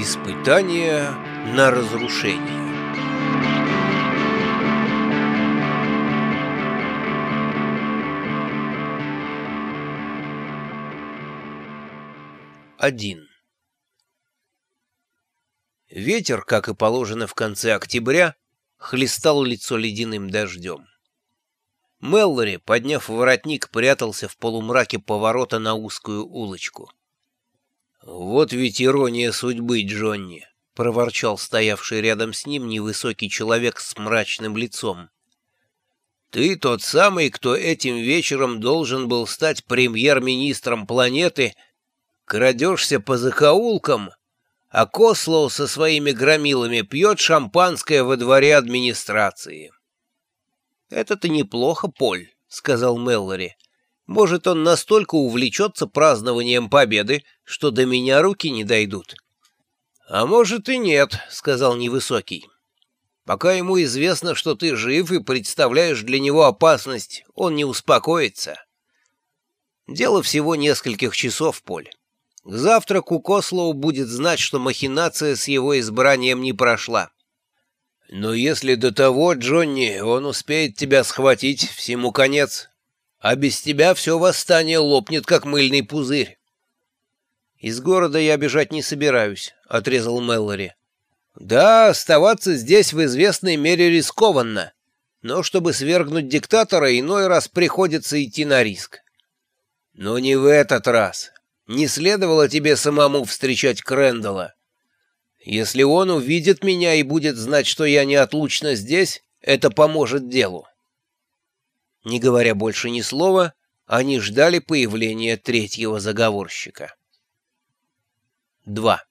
Испытание на разрушение Один Ветер, как и положено в конце октября, хлестал лицо ледяным дождем. Меллори, подняв воротник, прятался в полумраке поворота на узкую улочку. «Вот ведь ирония судьбы, Джонни!» — проворчал стоявший рядом с ним невысокий человек с мрачным лицом. «Ты тот самый, кто этим вечером должен был стать премьер-министром планеты, крадешься по закоулкам, а Кослоу со своими громилами пьет шампанское во дворе администрации». «Это-то неплохо, Поль», — сказал Меллори. «Может, он настолько увлечется празднованием победы, что до меня руки не дойдут». «А может и нет», — сказал Невысокий. «Пока ему известно, что ты жив и представляешь для него опасность, он не успокоится». Дело всего нескольких часов, Поль. К завтраку Кослоу будет знать, что махинация с его избранием не прошла. Но если до того, Джонни, он успеет тебя схватить, всему конец. А без тебя все восстание лопнет, как мыльный пузырь. «Из города я бежать не собираюсь», — отрезал Мэллори. «Да, оставаться здесь в известной мере рискованно, но чтобы свергнуть диктатора, иной раз приходится идти на риск. Но не в этот раз. Не следовало тебе самому встречать Крэндалла. Если он увидит меня и будет знать, что я неотлучно здесь, это поможет делу. Не говоря больше ни слова, они ждали появления третьего заговорщика. 2.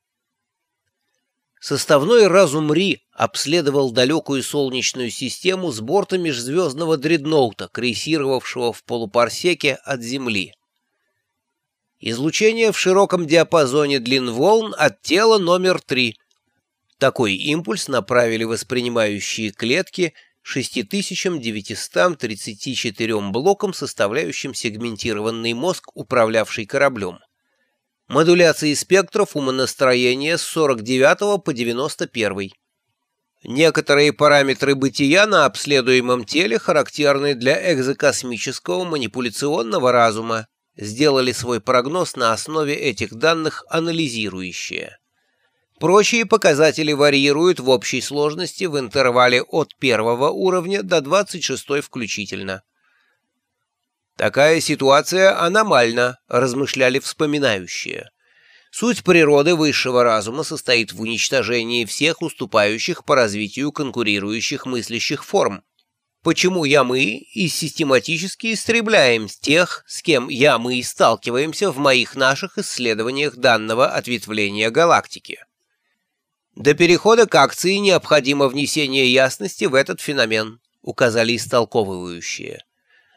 Составной разум Ри обследовал далекую солнечную систему с борта межзвездного дредноута, крейсировавшего в полупарсеке от Земли. Излучение в широком диапазоне длин волн от тела номер 3 такой импульс направили воспринимающие клетки 6934 блокам, составляющим сегментированный мозг, управлявший кораблем. Модуляции спектров умонастроения с 49 по 91. Некоторые параметры бытия на обследуемом теле характерны для экзокосмического манипуляционного разума. Сделали свой прогноз на основе этих данных анализирующие. Прочие показатели варьируют в общей сложности в интервале от первого уровня до 26 включительно. «Такая ситуация аномальна», — размышляли вспоминающие. Суть природы высшего разума состоит в уничтожении всех уступающих по развитию конкурирующих мыслящих форм. Почему я-мы и систематически истребляем тех, с кем я-мы сталкиваемся в моих наших исследованиях данного ответвления галактики? До перехода к акции необходимо внесение ясности в этот феномен, указали истолковывающие.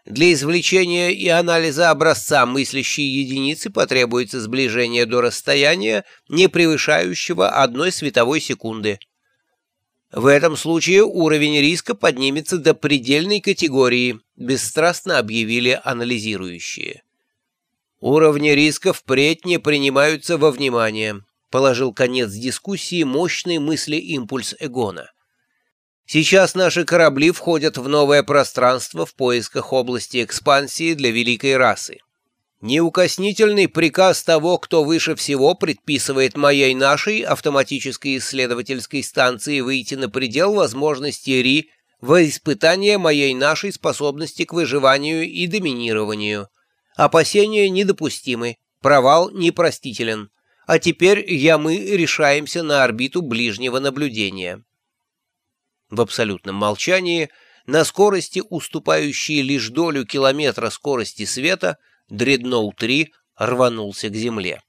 Для извлечения и анализа образца мыслящей единицы потребуется сближение до расстояния, не превышающего одной световой секунды. В этом случае уровень риска поднимется до предельной категории, бесстрастно объявили анализирующие. Уровни риска впредь не принимаются во внимание положил конец дискуссии мощный мысли-импульс Эгона. Сейчас наши корабли входят в новое пространство в поисках области экспансии для великой расы. Неукоснительный приказ того, кто выше всего предписывает моей нашей автоматической исследовательской станции выйти на предел возможностей Ри во испытание моей нашей способности к выживанию и доминированию. Опасения недопустимы, провал непростителен а теперь я мы решаемся на орбиту ближнего наблюдения. В абсолютном молчании, на скорости, уступающей лишь долю километра скорости света, Дредноу-3 рванулся к Земле.